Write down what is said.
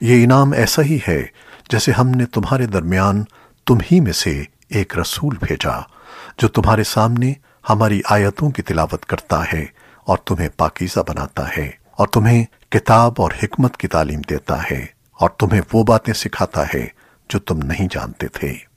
یہ انعام ایسا ہی ہے جیسے ہم نے تمہارے درمیان تم ہی میں سے ایک رسول بھیجا جو تمہارے سامنے ہماری آیتوں کی تلاوت کرتا ہے اور تمہیں پاکیزہ بناتا ہے اور تمہیں کتاب اور حکمت کی تعلیم دیتا ہے اور تمہیں وہ باتیں سکھاتا ہے جو تم نہیں جانتے تھے۔